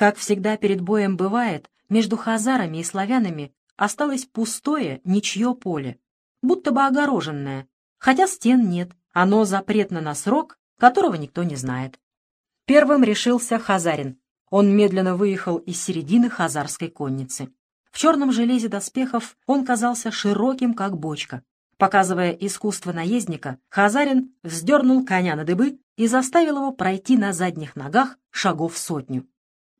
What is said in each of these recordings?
Как всегда перед боем бывает, между хазарами и славянами осталось пустое ничье поле, будто бы огороженное, хотя стен нет, оно запретно на срок, которого никто не знает. Первым решился Хазарин. Он медленно выехал из середины хазарской конницы. В черном железе доспехов он казался широким, как бочка. Показывая искусство наездника, Хазарин вздернул коня на дыбы и заставил его пройти на задних ногах шагов сотню.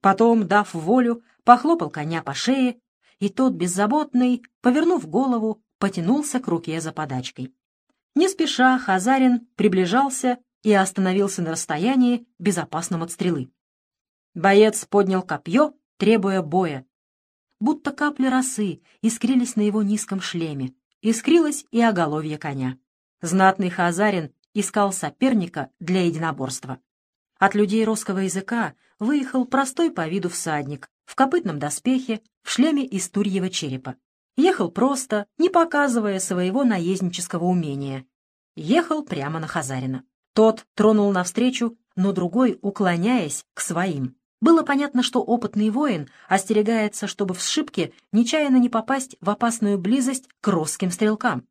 Потом, дав волю, похлопал коня по шее, и тот, беззаботный, повернув голову, потянулся к руке за подачкой. Не спеша Хазарин приближался и остановился на расстоянии, безопасном от стрелы. Боец поднял копье, требуя боя. Будто капли росы искрились на его низком шлеме, искрилось и оголовье коня. Знатный Хазарин искал соперника для единоборства. От людей русского языка выехал простой по виду всадник в копытном доспехе, в шлеме из турьего черепа. Ехал просто, не показывая своего наезднического умения. Ехал прямо на Хазарина. Тот тронул навстречу, но другой, уклоняясь к своим. Было понятно, что опытный воин остерегается, чтобы в сшибке нечаянно не попасть в опасную близость к русским стрелкам.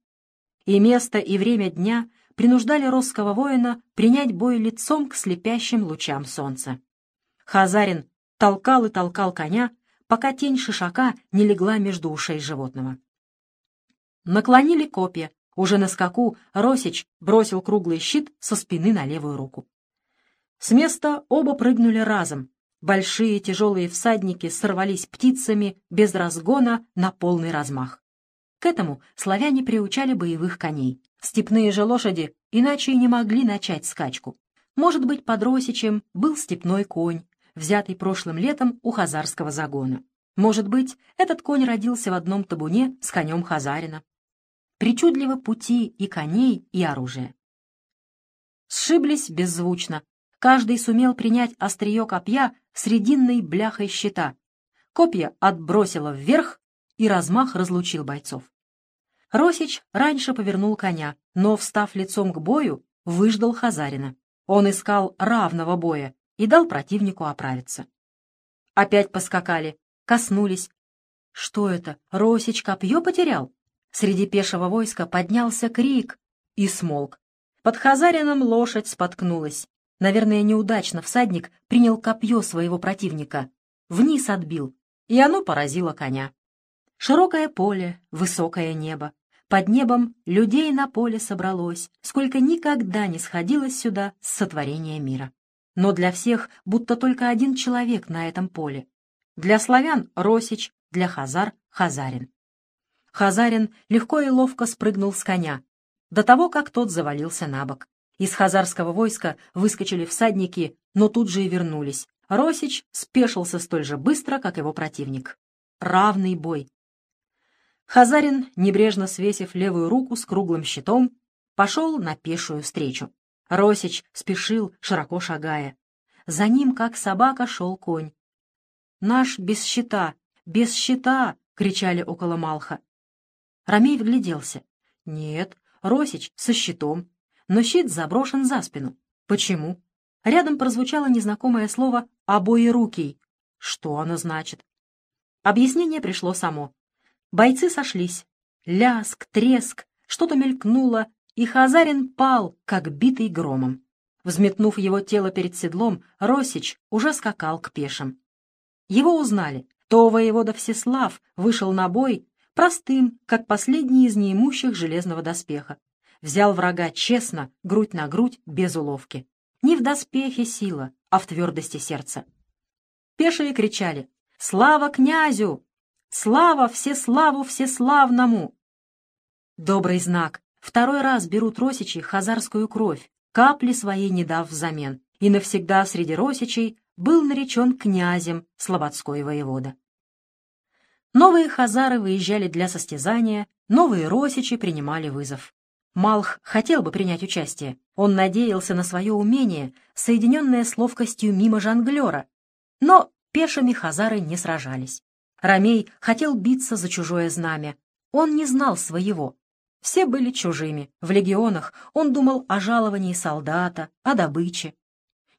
И место, и время дня принуждали русского воина принять бой лицом к слепящим лучам солнца. Хазарин толкал и толкал коня, пока тень шишака не легла между ушей животного. Наклонили копья. Уже на скаку Росич бросил круглый щит со спины на левую руку. С места оба прыгнули разом. Большие тяжелые всадники сорвались птицами без разгона на полный размах. К этому славяне приучали боевых коней. Степные же лошади иначе и не могли начать скачку. Может быть, под Росичем был степной конь, взятый прошлым летом у хазарского загона. Может быть, этот конь родился в одном табуне с конем хазарина. Причудливо пути и коней, и оружия. Сшиблись беззвучно. Каждый сумел принять острие копья срединной бляхой щита. Копья отбросило вверх, и размах разлучил бойцов. Росич раньше повернул коня, но, встав лицом к бою, выждал Хазарина. Он искал равного боя и дал противнику оправиться. Опять поскакали, коснулись. Что это, Росич копье потерял? Среди пешего войска поднялся крик и смолк. Под Хазарином лошадь споткнулась. Наверное, неудачно всадник принял копье своего противника. Вниз отбил, и оно поразило коня. Широкое поле, высокое небо. Под небом людей на поле собралось, сколько никогда не сходилось сюда с сотворения мира. Но для всех будто только один человек на этом поле. Для славян — Росич, для хазар — Хазарин. Хазарин легко и ловко спрыгнул с коня, до того, как тот завалился на бок. Из хазарского войска выскочили всадники, но тут же и вернулись. Росич спешился столь же быстро, как его противник. Равный бой. Хазарин, небрежно свесив левую руку с круглым щитом, пошел на пешую встречу. Росич спешил, широко шагая. За ним, как собака, шел конь. «Наш без щита! Без щита!» — кричали около Малха. Ромей вгляделся. «Нет, Росич со щитом, но щит заброшен за спину. Почему?» Рядом прозвучало незнакомое слово «обоерукий». Что оно значит? Объяснение пришло само. Бойцы сошлись. Ляск, треск, что-то мелькнуло, и Хазарин пал, как битый громом. Взметнув его тело перед седлом, Росич уже скакал к пешим. Его узнали. То воевода Всеслав вышел на бой простым, как последний из неимущих железного доспеха. Взял врага честно, грудь на грудь, без уловки. Не в доспехе сила, а в твердости сердца. Пешие кричали «Слава князю! Слава всеславу всеславному!» Добрый знак. Второй раз берут росичи хазарскую кровь, капли своей не дав взамен, и навсегда среди росичей был наречен князем Слободской воевода. Новые хазары выезжали для состязания, новые росичи принимали вызов. Малх хотел бы принять участие. Он надеялся на свое умение, соединенное с ловкостью мимо жонглера. Но пешими хазары не сражались. Ромей хотел биться за чужое знамя. Он не знал своего. Все были чужими. В легионах он думал о жаловании солдата, о добыче.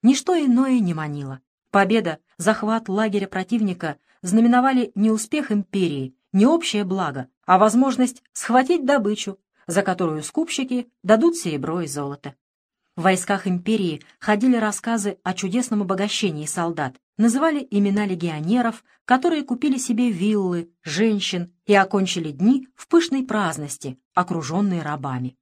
Ничто иное не манило. Победа, захват лагеря противника знаменовали не успех империи, не общее благо, а возможность схватить добычу, за которую скупщики дадут серебро и золото. В войсках империи ходили рассказы о чудесном обогащении солдат, называли имена легионеров, которые купили себе виллы, женщин и окончили дни в пышной праздности, окруженные рабами.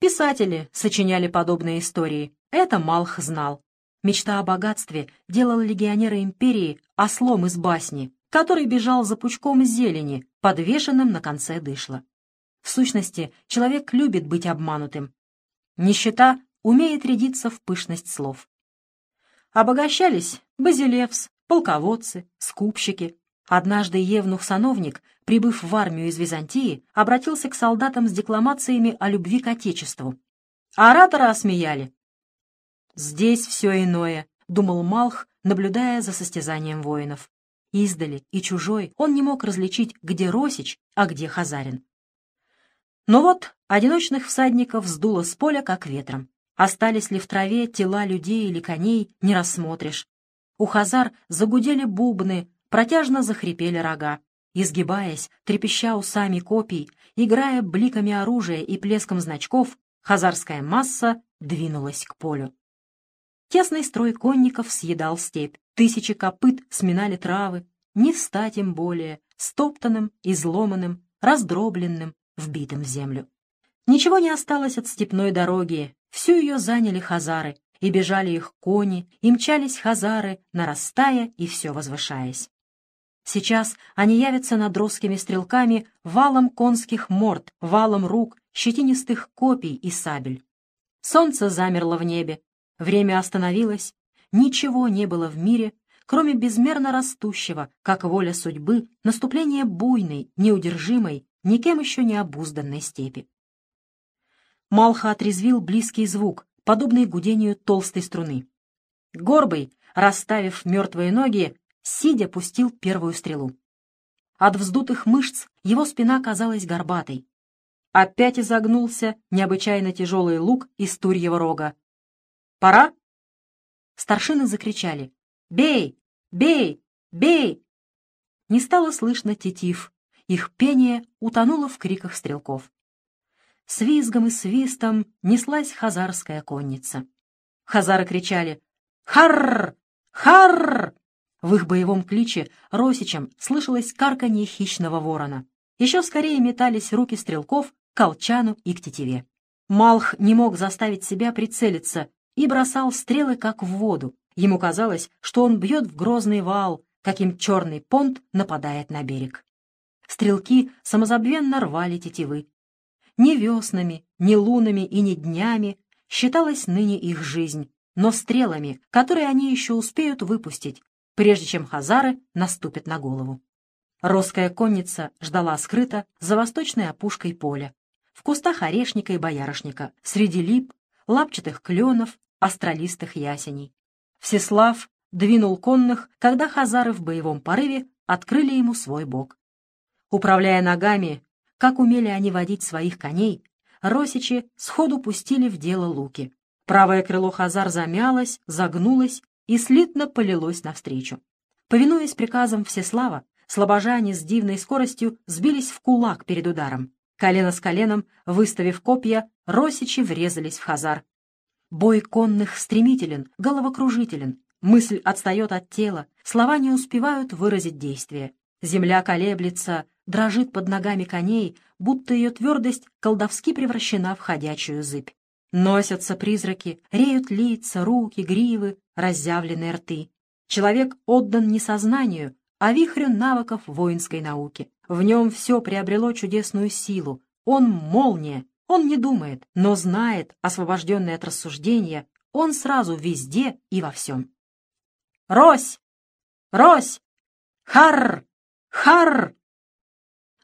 Писатели сочиняли подобные истории, это Малх знал. Мечта о богатстве делала легионера империи ослом из басни, который бежал за пучком зелени, подвешенным на конце дышла. В сущности, человек любит быть обманутым. Нищета умеет рядиться в пышность слов. Обогащались базилевс, полководцы, скупщики. Однажды Евнух-сановник, прибыв в армию из Византии, обратился к солдатам с декламациями о любви к Отечеству. Оратора осмеяли. «Здесь все иное», — думал Малх, наблюдая за состязанием воинов. Издали и чужой он не мог различить, где Росич, а где Хазарин. Но вот одиночных всадников сдуло с поля, как ветром. Остались ли в траве тела людей или коней, не рассмотришь. У хазар загудели бубны, протяжно захрипели рога. Изгибаясь, трепеща усами копий, играя бликами оружия и плеском значков, хазарская масса двинулась к полю. Тесный строй конников съедал степь, тысячи копыт сминали травы, не встать им более, стоптанным, изломанным, раздробленным, вбитым в землю. Ничего не осталось от степной дороги, всю ее заняли хазары, и бежали их кони, и мчались хазары, нарастая и все возвышаясь. Сейчас они явятся над русскими стрелками валом конских морд, валом рук, щетинистых копий и сабель. Солнце замерло в небе, время остановилось, ничего не было в мире, кроме безмерно растущего, как воля судьбы, наступления буйной, неудержимой, никем еще не обузданной степи. Малха отрезвил близкий звук, подобный гудению толстой струны. Горбый, расставив мертвые ноги, сидя пустил первую стрелу. От вздутых мышц его спина казалась горбатой. Опять изогнулся необычайно тяжелый лук из турьего рога. «Пора?» Старшины закричали. «Бей! Бей! Бей!» Не стало слышно тетив. Их пение утонуло в криках стрелков. С визгом и свистом неслась хазарская конница. Хазары кричали «Харр! Харр!» В их боевом кличе росичам слышалось карканье хищного ворона. Еще скорее метались руки стрелков к колчану и к тетиве. Малх не мог заставить себя прицелиться и бросал стрелы, как в воду. Ему казалось, что он бьет в грозный вал, каким черный понт нападает на берег. Стрелки самозабвенно рвали тетивы. Ни веснами, ни лунами и ни днями считалась ныне их жизнь, но стрелами, которые они еще успеют выпустить, прежде чем хазары наступят на голову. Русская конница ждала скрыто за восточной опушкой поля, в кустах орешника и боярышника, среди лип, лапчатых кленов, астралистых ясеней. Всеслав двинул конных, когда хазары в боевом порыве открыли ему свой бок. Управляя ногами, как умели они водить своих коней, росичи сходу пустили в дело луки. Правое крыло хазар замялось, загнулось и слитно полилось навстречу. Повинуясь приказам Всеслава, слабожане с дивной скоростью сбились в кулак перед ударом. Колено с коленом, выставив копья, росичи врезались в хазар, Бой конных стремителен, головокружителен. Мысль отстает от тела, слова не успевают выразить действие. Земля колеблется, дрожит под ногами коней, будто ее твердость колдовски превращена в ходячую зыбь. Носятся призраки, реют лица, руки, гривы, разъявленные рты. Человек отдан не сознанию, а вихрю навыков воинской науки. В нем все приобрело чудесную силу. Он молния, он не думает, но знает, освобожденный от рассуждения, он сразу везде и во всем. «Рось! Рось! Харр! Харр!»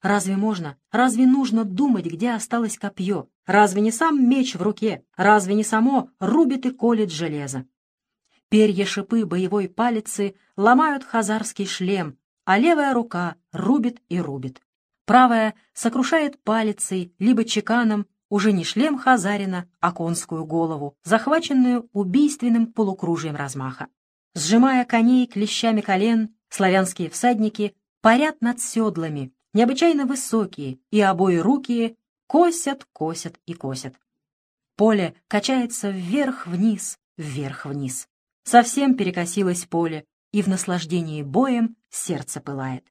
Разве можно, разве нужно думать, где осталось копье? Разве не сам меч в руке? Разве не само рубит и колет железо? Перья шипы боевой палицы ломают хазарский шлем, а левая рука рубит и рубит. Правая сокрушает палицей, либо чеканом, уже не шлем Хазарина, а конскую голову, захваченную убийственным полукружием размаха. Сжимая коней клещами колен, славянские всадники парят над седлами, необычайно высокие, и обои руки косят, косят и косят. Поле качается вверх-вниз, вверх-вниз. Совсем перекосилось поле, и в наслаждении боем сердце пылает.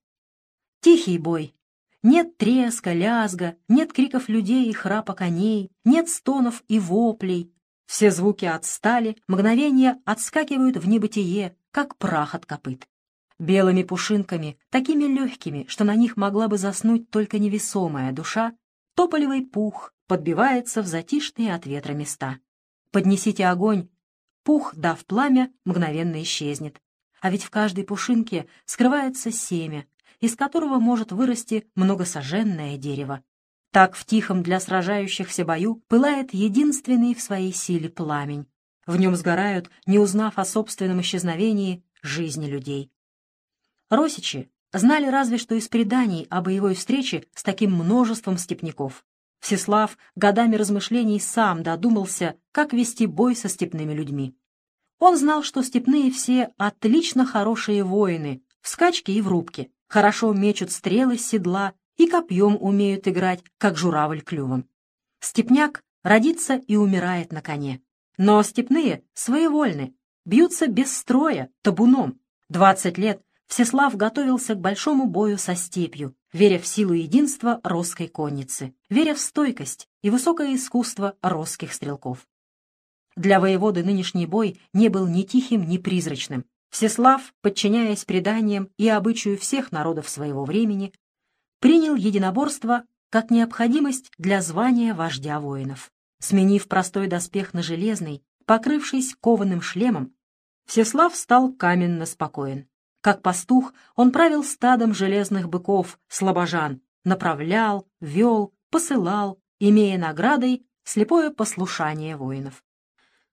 Тихий бой. Нет треска, лязга, нет криков людей и храпа коней, нет стонов и воплей. Все звуки отстали, мгновения отскакивают в небытие, как прах от копыт. Белыми пушинками, такими легкими, что на них могла бы заснуть только невесомая душа, тополевый пух подбивается в затишные от ветра места. Поднесите огонь, пух, дав пламя, мгновенно исчезнет. А ведь в каждой пушинке скрывается семя, из которого может вырасти многосоженное дерево. Так в тихом для сражающихся бою пылает единственный в своей силе пламень. В нем сгорают, не узнав о собственном исчезновении, жизни людей. Росичи знали разве что из преданий о боевой встрече с таким множеством степняков. Всеслав годами размышлений сам додумался, как вести бой со степными людьми. Он знал, что степные все отлично хорошие воины, в скачке и в рубке, хорошо мечут стрелы с седла и копьем умеют играть, как журавль клювом. Степняк родится и умирает на коне. Но степные своевольны, бьются без строя, табуном. Двадцать лет Всеслав готовился к большому бою со степью, веря в силу единства русской конницы, веря в стойкость и высокое искусство русских стрелков. Для воеводы нынешний бой не был ни тихим, ни призрачным. Всеслав, подчиняясь преданиям и обычаю всех народов своего времени, принял единоборство как необходимость для звания вождя воинов. Сменив простой доспех на железный, покрывшись кованым шлемом, Всеслав стал каменно спокоен. Как пастух он правил стадом железных быков, слабожан, направлял, вел, посылал, имея наградой слепое послушание воинов.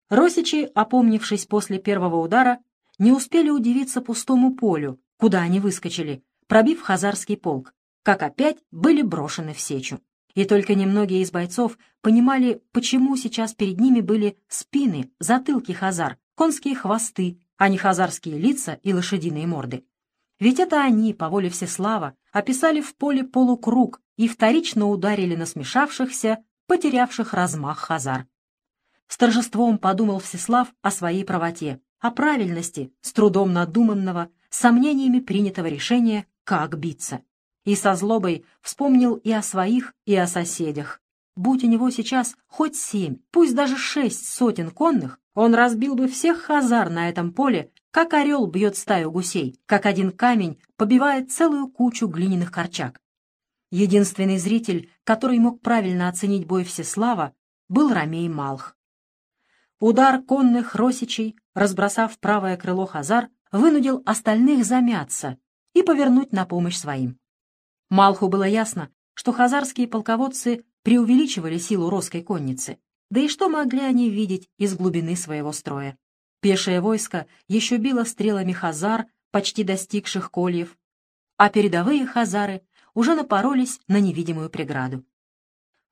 Росичи, опомнившись после первого удара, не успели удивиться пустому полю, куда они выскочили, пробив хазарский полк, как опять были брошены в сечу. И только немногие из бойцов понимали, почему сейчас перед ними были спины, затылки хазар, конские хвосты, а не хазарские лица и лошадиные морды. Ведь это они, по воле Всеслава, описали в поле полукруг и вторично ударили на смешавшихся, потерявших размах хазар. С торжеством подумал Всеслав о своей правоте, о правильности, с трудом надуманного, сомнениями принятого решения, как биться. И со злобой вспомнил и о своих, и о соседях. Будь у него сейчас хоть семь, пусть даже шесть сотен конных, он разбил бы всех хазар на этом поле, как орел бьет стаю гусей, как один камень побивает целую кучу глиняных корчак. Единственный зритель, который мог правильно оценить бой Всеслава, был Ромей Малх. Удар конных росичей, разбросав правое крыло хазар, вынудил остальных замяться и повернуть на помощь своим. Малху было ясно, что хазарские полководцы преувеличивали силу русской конницы, да и что могли они видеть из глубины своего строя? Пешее войско еще било стрелами хазар, почти достигших кольев, а передовые хазары уже напоролись на невидимую преграду.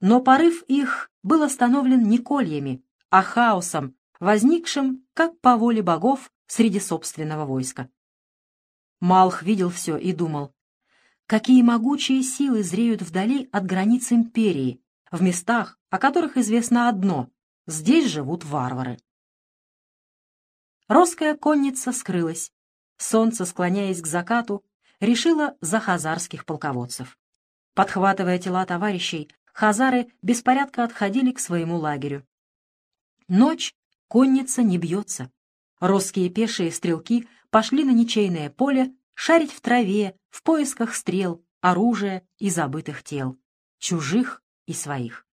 Но порыв их был остановлен не кольями, а хаосом, возникшим, как по воле богов, среди собственного войска. Малх видел все и думал, какие могучие силы зреют вдали от границ империи, в местах, о которых известно одно — здесь живут варвары. Русская конница скрылась. Солнце, склоняясь к закату, решило за хазарских полководцев. Подхватывая тела товарищей, хазары беспорядка отходили к своему лагерю. Ночь, конница не бьется. Русские пешие стрелки пошли на ничейное поле шарить в траве, в поисках стрел, оружия и забытых тел, чужих и своих.